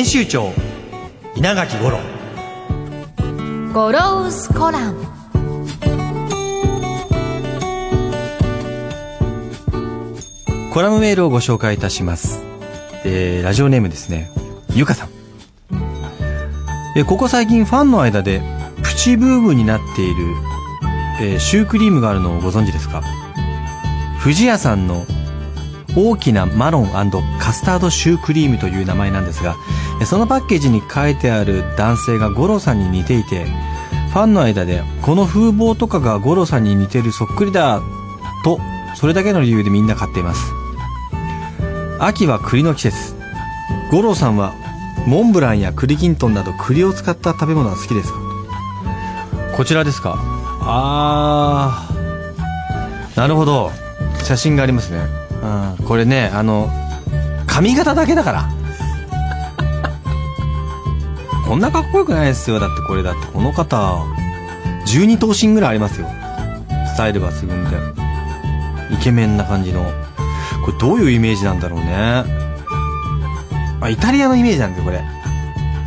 編集長稲垣五郎。ゴロウスコラム。コラムメールをご紹介いたします、えーラジオネームですね。ゆかさん、えーここ最近ファンの間でプチブームになっている、えーシュークリームがあるのをご存知ですか？屋さんの大きなマロンカスタードシュークリームという名前なんですがそのパッケージに書いてある男性が五郎さんに似ていてファンの間でこの風貌とかが五郎さんに似てるそっくりだとそれだけの理由でみんな買っています。秋は栗の季節。五郎さんはモンブランや栗きんとんなど栗を使った食べ物は好きですか？こちらですか？あー。なるほど。写真がありますね。うん。これねあの髪型だけだから。こんなかっこよくないですよ。だってこれだってこの方12頭身ぐらいありますよ。スタイル抜群で。イケメンな感じの。これどういうイメージなんだろうね。あイタリアのイメージなんですよこれ。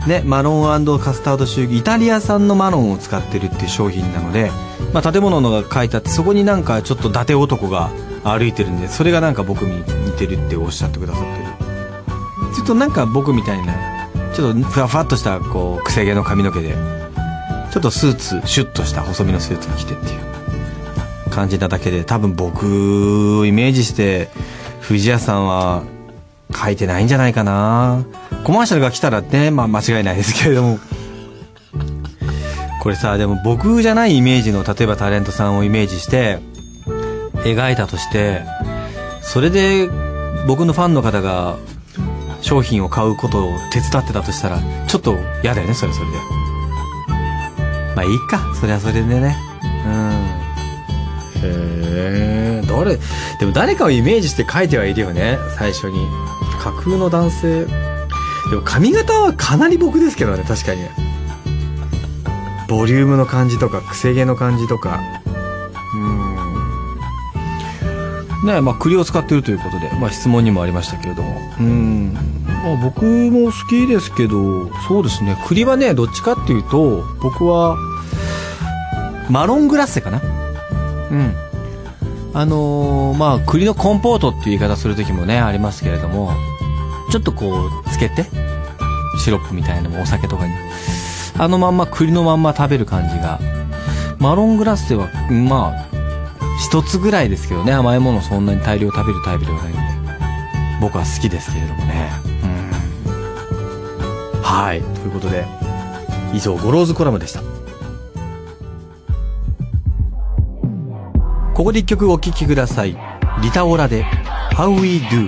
ねマロンカスタードシュー。イタリア産のマロンを使ってるっていう商品なので、まあ、建物のが書いてあってそこになんかちょっと伊達男が歩いてるんでそれがなんか僕に似てるっておっしゃってくださってる。ちょっとなんか僕みたいなちょっとふわふわっとしたこう癖毛の髪の毛でちょっとスーツシュッとした細身のスーツ着てっていう感じなだけで多分僕をイメージして藤谷さんは書いてないんじゃないかな。コマーシャルが来たらね、まあ、間違いないですけれども。これさでも僕じゃないイメージの例えばタレントさんをイメージして描いたとしてそれで僕のファンの方が商品を買うことを手伝ってたとしたらちょっと嫌だよねそれそれで。まあいいか。それはそれでね。うん。へえ誰でも誰かをイメージして書いてはいるよね最初に。架空の男性。でも髪型はかなり僕ですけどね確かに。ボリュームの感じとか癖毛の感じとか。ねまあ栗を使ってるということで、まあ、質問にもありましたけれども。うん、まあ、僕も好きですけどそうですね。栗はねどっちかっていうと僕はマロングラッセかな。うん。あのーまあ栗のコンポートっていう言い方する時もねありますけれどもちょっとこうつけてシロップみたいなのもお酒とかに。あのまんま栗のまんま食べる感じが。マロングラッセはまあ一つぐらいですけどね甘いものそんなに大量食べるタイプではないので。僕は好きですけれどもね。うん。はい。ということで以上ゴローズコラムでした。ここで一曲お聴きください。 Rita Ora で How We Do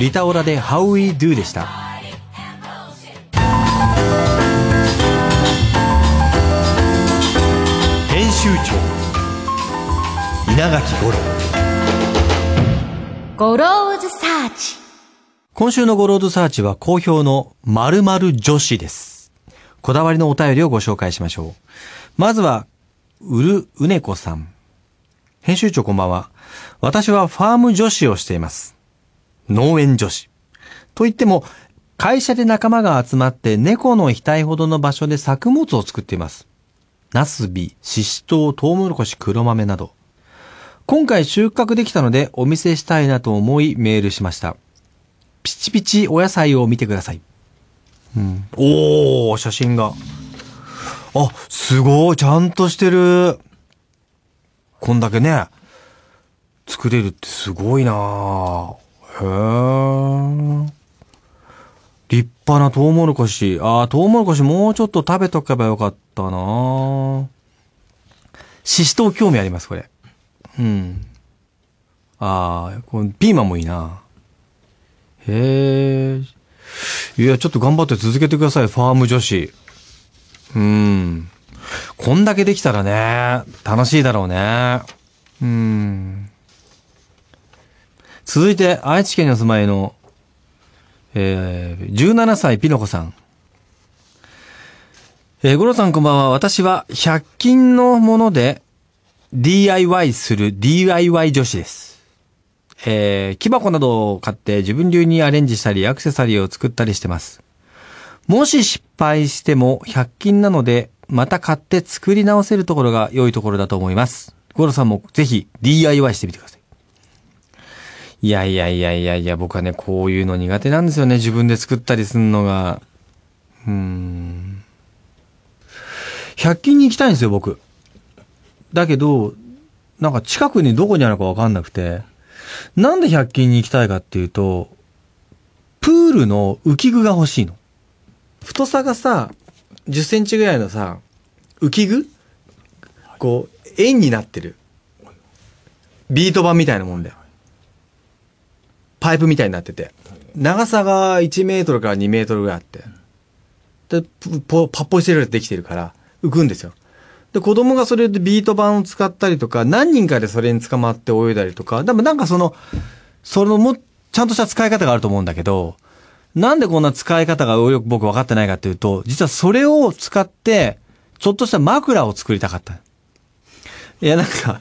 Rita Ora で How We Do でした。編集長稲垣吾郎ゴローズサーチ今週のゴローズサーチは好評の〇〇女子です。こだわりのお便りをご紹介しましょう。まずは、うるうねこさん。編集長こんばんは。私はファーム女子をしています。農園女子。と言っても、会社で仲間が集まって猫の額ほどの場所で作物を作っています。ナスビ、シシトウ、トウモロコシ、黒豆など。今回収穫できたのでお見せしたいなと思いメールしました。ピチピチお野菜を見てください。うん、おー、写真が。あ、すごい、ちゃんとしてる。こんだけね、作れるってすごいなぁへー。立派なトウモロコシ。あー、トウモロコシもうちょっと食べとけばよかったなぁシシトウ興味あります、これ。うん。あー、このピーマンもいいなへえ。いや、ちょっと頑張って続けてください、ファーム女子。うん。こんだけできたらね、楽しいだろうね。うん。続いて、愛知県にお住まいの、えー、17歳ピノコさん。えー、ゴロさんこんばんは。私は100均のもので DIY する DIY 女子です。えー、木箱などを買って自分流にアレンジしたりアクセサリーを作ったりしてます。もし失敗しても100均なのでまた買って作り直せるところが良いところだと思います。ゴロさんもぜひ DIY してみてください。いやいやいやいやいや、僕はね、こういうの苦手なんですよね。自分で作ったりするのが。うーん。100均に行きたいんですよ、僕。だけど、なんか近くにどこにあるかわかんなくて、なんで100均に行きたいかっていうと、プールの浮き具が欲しいの。太さがさ、10センチぐらいのさ、浮き具？こう、円になってる。ビート板みたいなもんだよ。パイプみたいになってて。長さが1メートルから2メートルぐらいあって。で、ポパッポイセルでできてるから、浮くんですよ。で、子供がそれでビート板を使ったりとか、何人かでそれに捕まって泳いだりとか、でもなんかその、そのも、ちゃんとした使い方があると思うんだけど、なんでこんな使い方がよく僕分かってないかっていうと、実はそれを使って、ちょっとした枕を作りたかった。いや、なんか、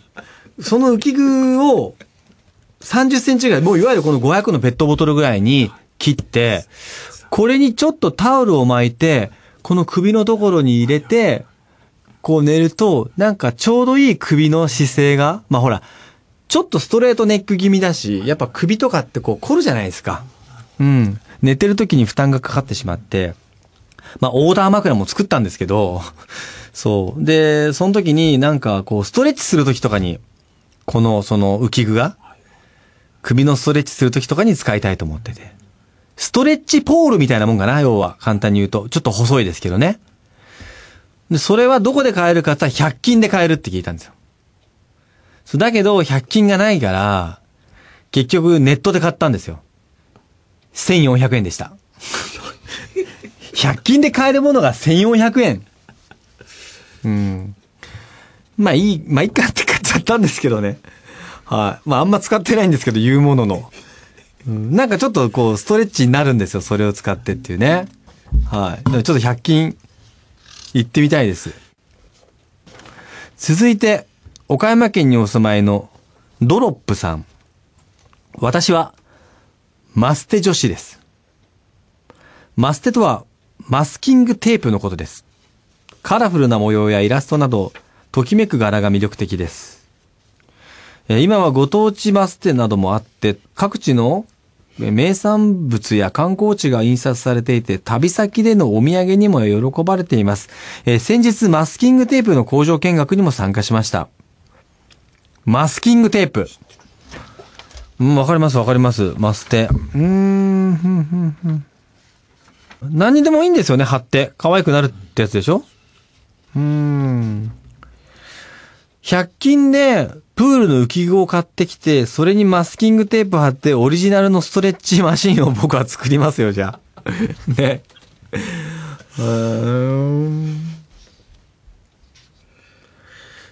その浮き具を30センチぐらい、もういわゆるこの500のペットボトルぐらいに切って、これにちょっとタオルを巻いて、この首のところに入れて、こう寝ると、なんかちょうどいい首の姿勢が、まあほら、ちょっとストレートネック気味だし、やっぱ首とかってこう凝るじゃないですか。うん。寝てる時に負担がかかってしまって、まあオーダー枕も作ったんですけど、そう。で、その時になんかこうストレッチする時とかに、このその浮き具が、首のストレッチする時とかに使いたいと思ってて。ストレッチポールみたいなもんかな、要は。簡単に言うと。ちょっと細いですけどね。で、それはどこで買えるかって言ったら100均で買えるって聞いたんですよ。そうだけど、100均がないから、結局ネットで買ったんですよ。1400円でした。100均で買えるものが1400円。うん。まあいい、まあいいかって買っちゃったんですけどね。はい。まああんま使ってないんですけど、言うものの。なんかちょっとこう、ストレッチになるんですよ。それを使ってっていうね。はい。でもちょっと100均、行ってみたいです。続いて、岡山県にお住まいのドロップさん。私は、マステ女子です。マステとは、マスキングテープのことです。カラフルな模様やイラストなど、ときめく柄が魅力的です。え今はご当地マステなどもあって、各地の名産物や観光地が印刷されていて、旅先でのお土産にも喜ばれています。えー先日、マスキングテープの工場見学にも参加しました。マスキングテープ。うん、わかりますわかります。マステ。うーん、ふんふんふん。何にでもいいんですよね、貼って。可愛くなるってやつでしょ？うん。100均でプールの浮き具を買ってきて、それにマスキングテープ貼って、オリジナルのストレッチマシンを僕は作りますよ、じゃあ。ね。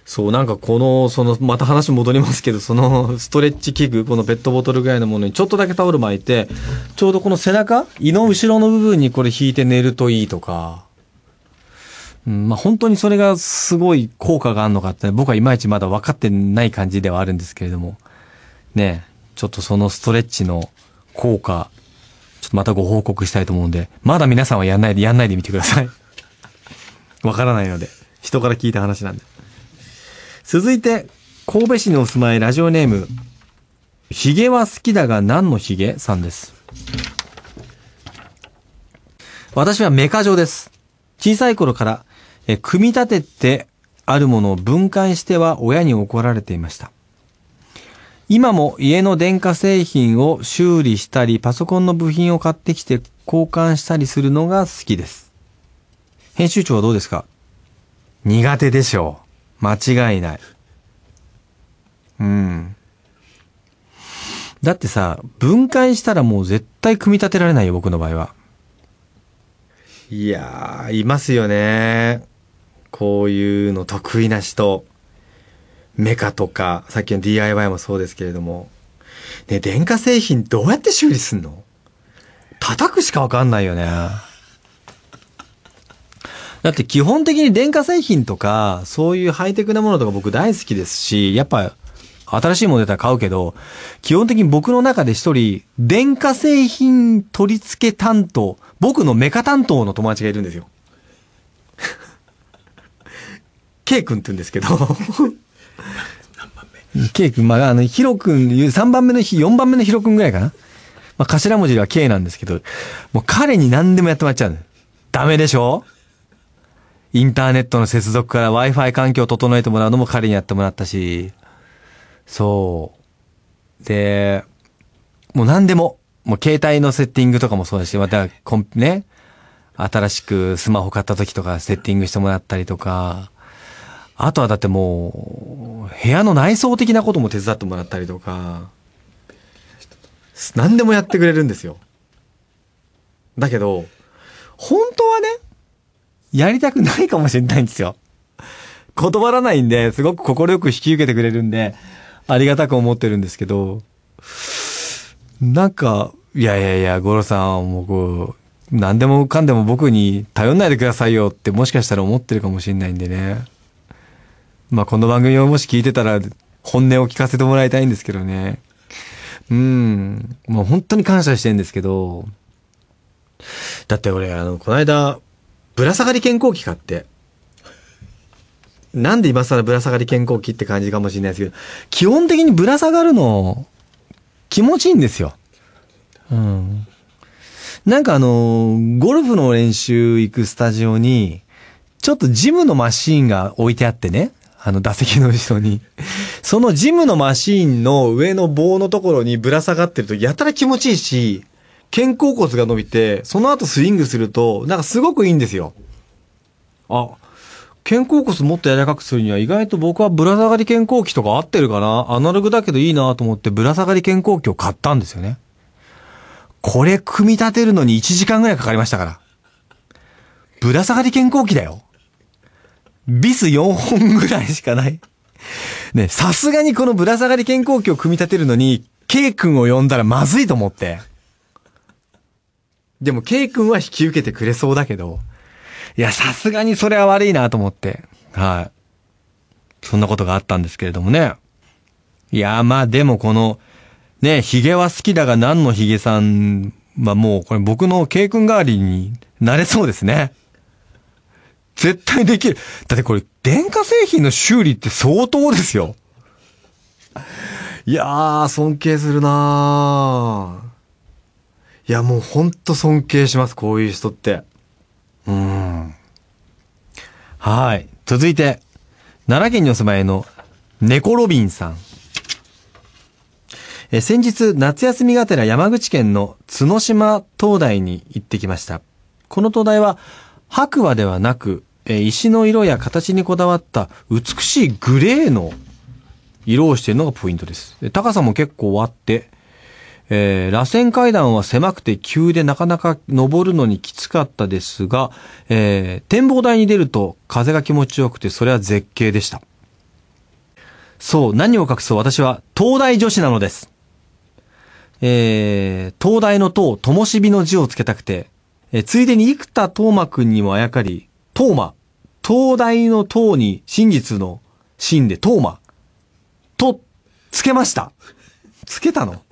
そう、なんかこの、その、また話戻りますけど、そのストレッチ器具、このペットボトルぐらいのものにちょっとだけタオル巻いて、ちょうどこの背中、胃の後ろの部分にこれ引いて寝るといいとか、まあ本当にそれがすごい効果があるのかって、僕はいまいちまだ分かってない感じではあるんですけれども、ねちょっとそのストレッチの効果、ちょっとまたご報告したいと思うんで、まだ皆さんはやんないで、やんないでみてください。わからないので、人から聞いた話なんで。続いて、神戸市にお住まいラジオネーム、ヒゲは好きだが何のヒゲさんです。私はメカ女です。小さい頃から、え組み立ててあるものを分解しては親に怒られていました。今も家の電化製品を修理したり、パソコンの部品を買ってきて交換したりするのが好きです。編集長はどうですか？苦手でしょう。間違いない。うん。だってさ、分解したらもう絶対組み立てられないよ、僕の場合は。いやー、いますよね。こういうの得意な人。メカとか、さっきの DIY もそうですけれども。ね、電化製品どうやって修理すんの？叩くしかわかんないよね。だって基本的に電化製品とか、そういうハイテクなものとか僕大好きですし、やっぱ、新しいもの出たら買うけど、基本的に僕の中で一人、電化製品取り付け担当、僕のメカ担当の友達がいるんですよ。K 君って言うんですけど。K 君、まあ、あの、ヒロ君、3番目の日、4番目のヒロ君ぐらいかな。まあ、頭文字では K なんですけど、もう彼に何でもやってもらっちゃうの。ダメでしょ？インターネットの接続から Wi-Fi 環境を整えてもらうのも彼にやってもらったし、そう。で、もう何でも、もう携帯のセッティングとかもそうだし、また、コンね、新しくスマホ買った時とかセッティングしてもらったりとか、あとはだってもう、部屋の内装的なことも手伝ってもらったりとか、何でもやってくれるんですよ。だけど、本当はね、やりたくないかもしれないんですよ。断らないんで、すごく快く引き受けてくれるんで、ありがたく思ってるんですけど、なんか、いやいやいや、ゴロさんは、もうこう、何でもかんでも僕に頼んないでくださいよってもしかしたら思ってるかもしれないんでね。まあこの番組をもし聞いてたら本音を聞かせてもらいたいんですけどね。うん。もう本当に感謝してるんですけど、だって俺、あの、この間、ぶら下がり健康器買って、なんで今更ぶら下がり健康器って感じかもしれないですけど、基本的にぶら下がるの、気持ちいいんですよ。うん。なんかあの、ゴルフの練習行くスタジオに、ちょっとジムのマシーンが置いてあってね、あの打席の後ろに。そのジムのマシーンの上の棒のところにぶら下がってるとやたら気持ちいいし、肩甲骨が伸びて、その後スイングすると、なんかすごくいいんですよ。あ、肩甲骨もっと柔らかくするには意外と僕はぶら下がり肩甲器とか合ってるかな？アナログだけどいいなと思ってぶら下がり肩甲器を買ったんですよね。これ組み立てるのに1時間ぐらいかかりましたから。ぶら下がり肩甲器だよ。ビス4本ぐらいしかない。ね、さすがにこのぶら下がり肩甲器を組み立てるのに、K 君を呼んだらまずいと思って。でも K 君は引き受けてくれそうだけど、いや、さすがにそれは悪いなと思って。はい。そんなことがあったんですけれどもね。いや、まあでもこの、ね、ヒゲは好きだが何のヒゲさんはもうこれ僕の K 君代わりになれそうですね。絶対できる。だってこれ電化製品の修理って相当ですよ。いやー、尊敬するなーいや、もうほんと尊敬します、こういう人って。うーん。はい。続いて、奈良県にお住まいの猫ロビンさん。え先日、夏休みがてら山口県の角島灯台に行ってきました。この灯台は、白馬ではなく、え石の色や形にこだわった美しいグレーの色をしているのがポイントです。高さも結構あって、えー、螺旋階段は狭くて急でなかなか登るのにきつかったですが、えー、展望台に出ると風が気持ちよくてそれは絶景でした。そう、何を隠そう私は東大女子なのです。えー、東大の塔、ともしびの字をつけたくて、えーついでに生田斗真くんにもあやかり、斗真、東大の塔に真実の真で斗真、と、つけました。つけたの？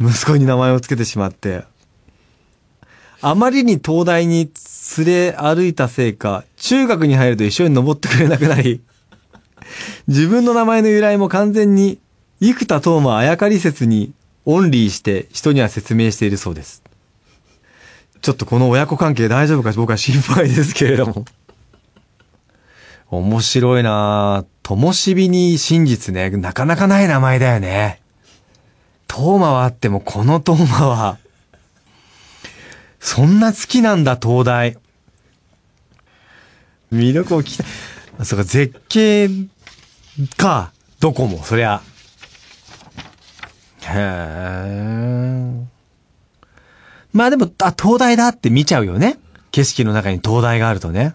息子に名前をつけてしまって、あまりに東大に連れ歩いたせいか、中学に入ると一緒に登ってくれなくなり、自分の名前の由来も完全に、生田斗真あやかり説にオンリーして人には説明しているそうです。ちょっとこの親子関係大丈夫か僕は心配ですけれども。面白いなぁ。ともしびに真実ね。なかなかない名前だよね。トーマはあっても、このトーマは、そんな好きなんだ、東大。魅力を聞きた。あそうか、絶景か、どこも、そりゃ。へえ。まあでも、あ、東大だって見ちゃうよね。景色の中に東大があるとね。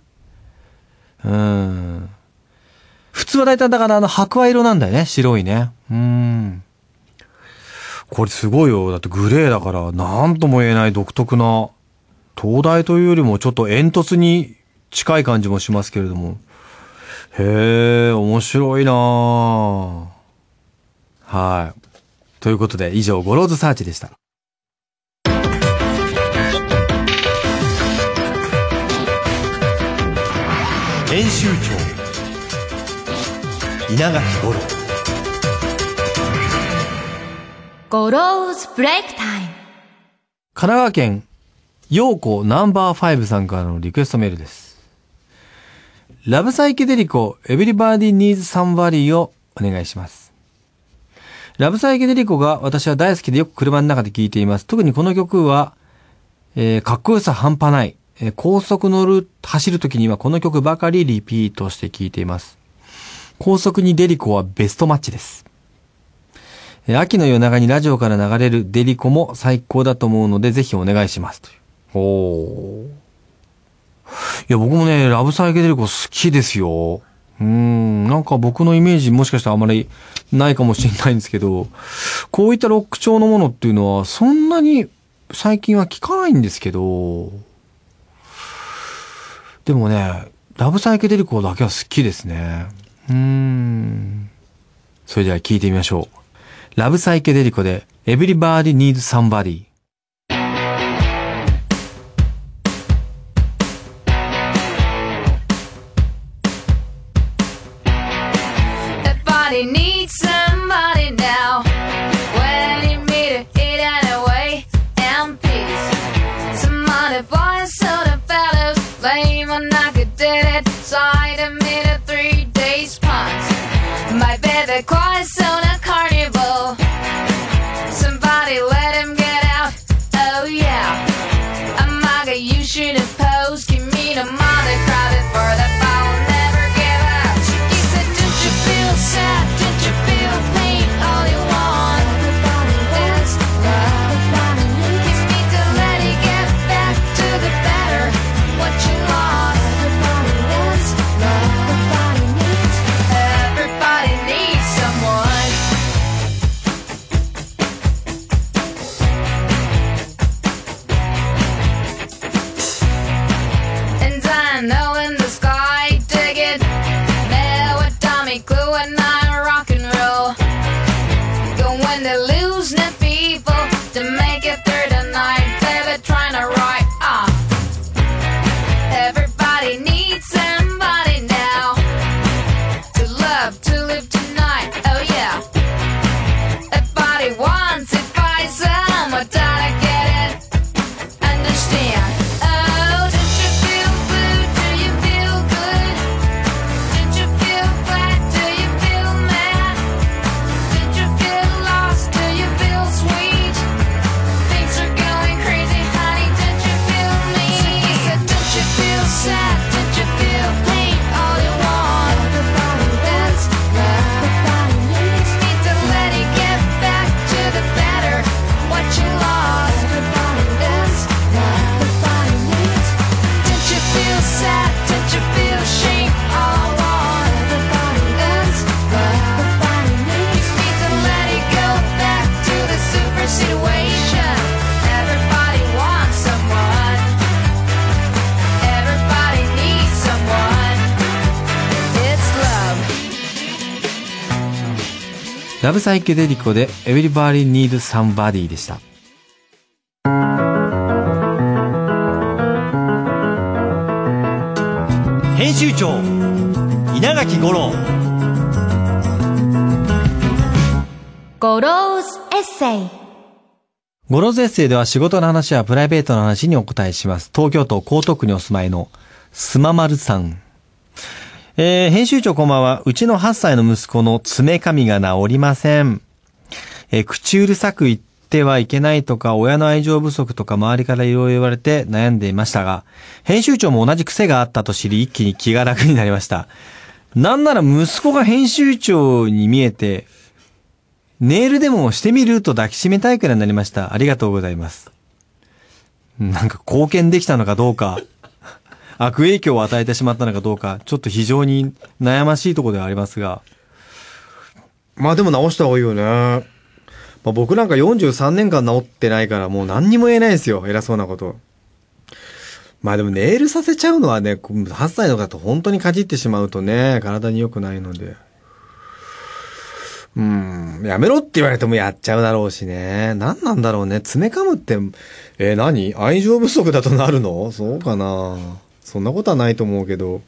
うん。普通は大体だからあの白亜色なんだよね。白いね。うん。これすごいよ。だってグレーだから、なんとも言えない独特な、東大というよりもちょっと煙突に近い感じもしますけれども。へえ、面白いなはい。ということで、以上、ゴローズサーチでした。編集長稲垣吾郎ゴローズブレイクタイム神奈川県陽子 Number Five さんからのリクエストメールです。 LOVE PSYCHEDELICO Everybody Needs Somebody をお願いします。 LOVE PSYCHEDELICO が私は大好きでよく車の中で聴いています。特にこの曲は、えーかっこよさ半端ない。えー高速乗る、走る時にはこの曲ばかりリピートして聴いています。高速にデリコはベストマッチです。えー秋の夜長にラジオから流れるデリコも最高だと思うので、ぜひお願いします。という。おー。いや、僕もね、ラブサイケデリコ好きですよ。うーん、なんか僕のイメージもしかしたらあまりないかもしれないんですけど、こういったロック調のものっていうのはそんなに最近は聞かないんですけど、でもね、ラブサイケデリコだけは好きですね。うん。それでは聞いてみましょう。ラブサイケデリコで Everybody Needs Somebody。get it, so I a three days punt. My baby cries. LOVE PSYCHEDELICO で Everybody Need Somebody でした。編集長稲垣吾郎ゴローズエッセイゴローズエッセイでは仕事の話やプライベートの話にお答えします。東京都江東区にお住まいのスママルさん。えー、編集長こんばんは。うちの8歳の息子の爪髪が治りません。えー口うるさく言ってはいけないとか、親の愛情不足とか周りからいろいろ言われて悩んでいましたが、編集長も同じ癖があったと知り一気に気が楽になりました。なんなら息子が編集長に見えて、ネイルでもしてみると抱きしめたいくらいになりました。ありがとうございます。なんか貢献できたのかどうか、悪影響を与えてしまったのかどうか、ちょっと非常に悩ましいところではありますが。まあでも直した方がいいよね。まあ僕なんか43年間治ってないからもう何にも言えないですよ。偉そうなこと。まあでもネイルさせちゃうのはね、8歳の方本当にかじってしまうとね、体に良くないので。うん、やめろって言われてもやっちゃうだろうしね。何なんだろうね。爪噛むって、えー何？愛情不足だとなるの？そうかなそんなことはないと思うけど。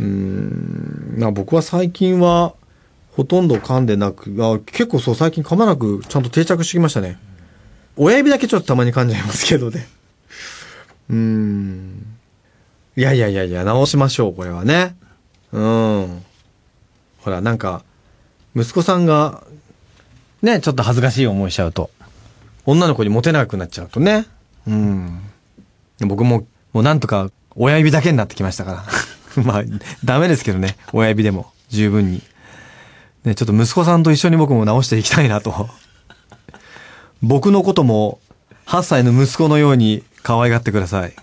うん、まあ僕は最近は、ほとんど噛んでなく、あ結構そう最近噛まなくちゃんと定着してきましたね。親指だけちょっとたまに噛んじゃいますけどね。うん。いやいやいやいや、直しましょう、これはね。うん。ほら、なんか、息子さんが、ね、ちょっと恥ずかしい思いしちゃうと、女の子にモテなくなっちゃうとね。うん。僕も、もうなんとか、親指だけになってきましたから。まあ、ダメですけどね、親指でも、十分に。ね、ちょっと息子さんと一緒に僕も直していきたいなと。僕のことも、8歳の息子のように可愛がってください。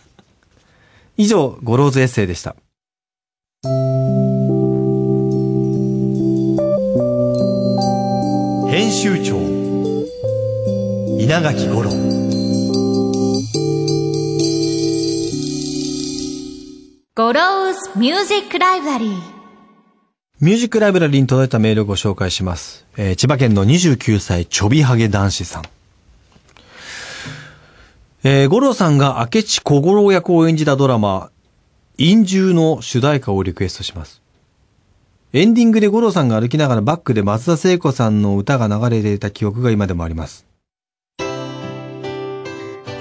以上、ゴローズエッセイでした。編集長稲垣吾郎ゴローズミュージックライブラリーミュージックライブラリーに届いたメールをご紹介します。えー千葉県の29歳ちょびはげ男子さん。えー、吾郎さんが明智小五郎役を演じたドラマ、陰獣の主題歌をリクエストします。エンディングで五郎さんが歩きながらバックで松田聖子さんの歌が流れていた記憶が今でもあります。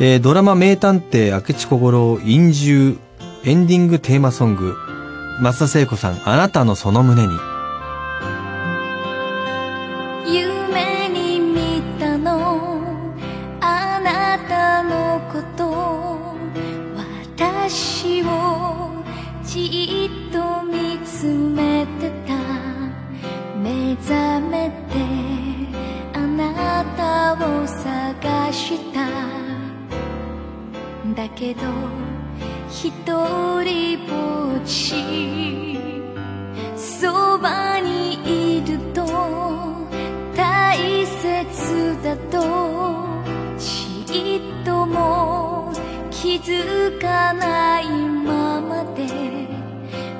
えードラマ名探偵明智小五郎陰獣エンディングテーマソング、松田聖子さん、あなたのその胸に。夢に見たの。あなたのこと。私を。じっと見つめてた。目覚めて。あなたを探した。だけど一人ぼっち。そばにいると大切だとちっとも気づかないままで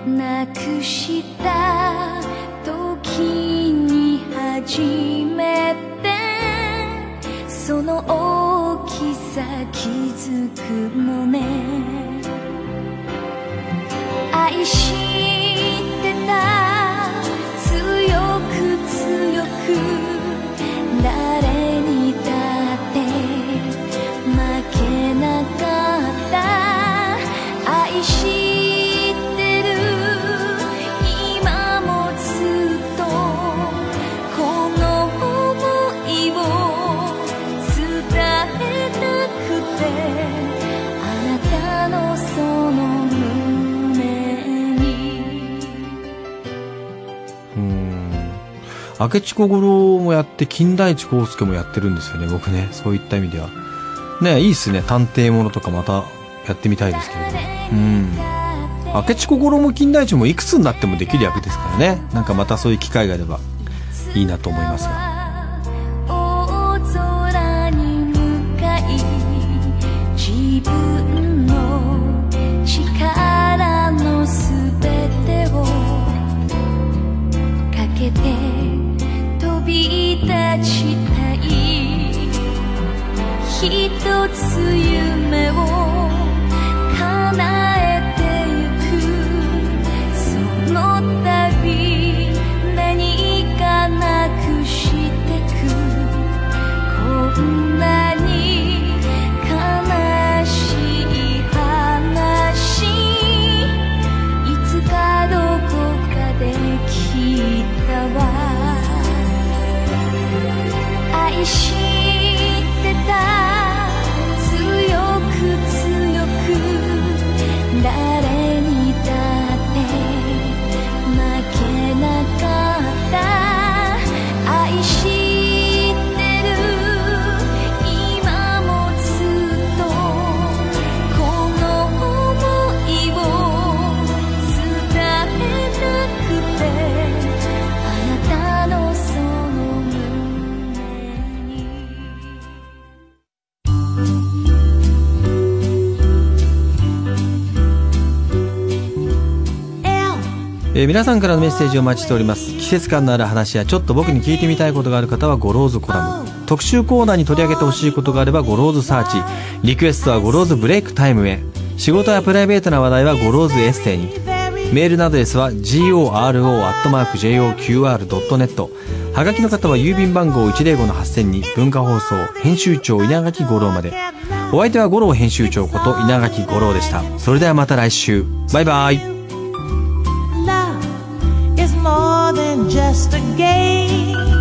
なくした時に初めてその大きさ気づくのね。愛してた。強く強く明智小五郎もやって、金田一耕助もやってるんですよね、僕ね。そういった意味では。ねいいっすね。探偵ものとかまたやってみたいですけれども。うん。明智小五郎も金田一もいくつになってもできる役ですからね。なんかまたそういう機会があればいいなと思いますが。一つ夢をえー皆さんからのメッセージをお待ちしております。季節感のある話やちょっと僕に聞いてみたいことがある方はゴローズコラム。特集コーナーに取り上げてほしいことがあればゴローズサーチ。リクエストはゴローズブレイクタイムへ。仕事やプライベートな話題はゴローズエッセイに。メールのアドレスは goro.joqr.net はがきの方は郵便番号105-8000に。文化放送編集長稲垣吾郎まで。お相手は吾郎編集長こと稲垣吾郎でした。それではまた来週。バイバイ。Just a game.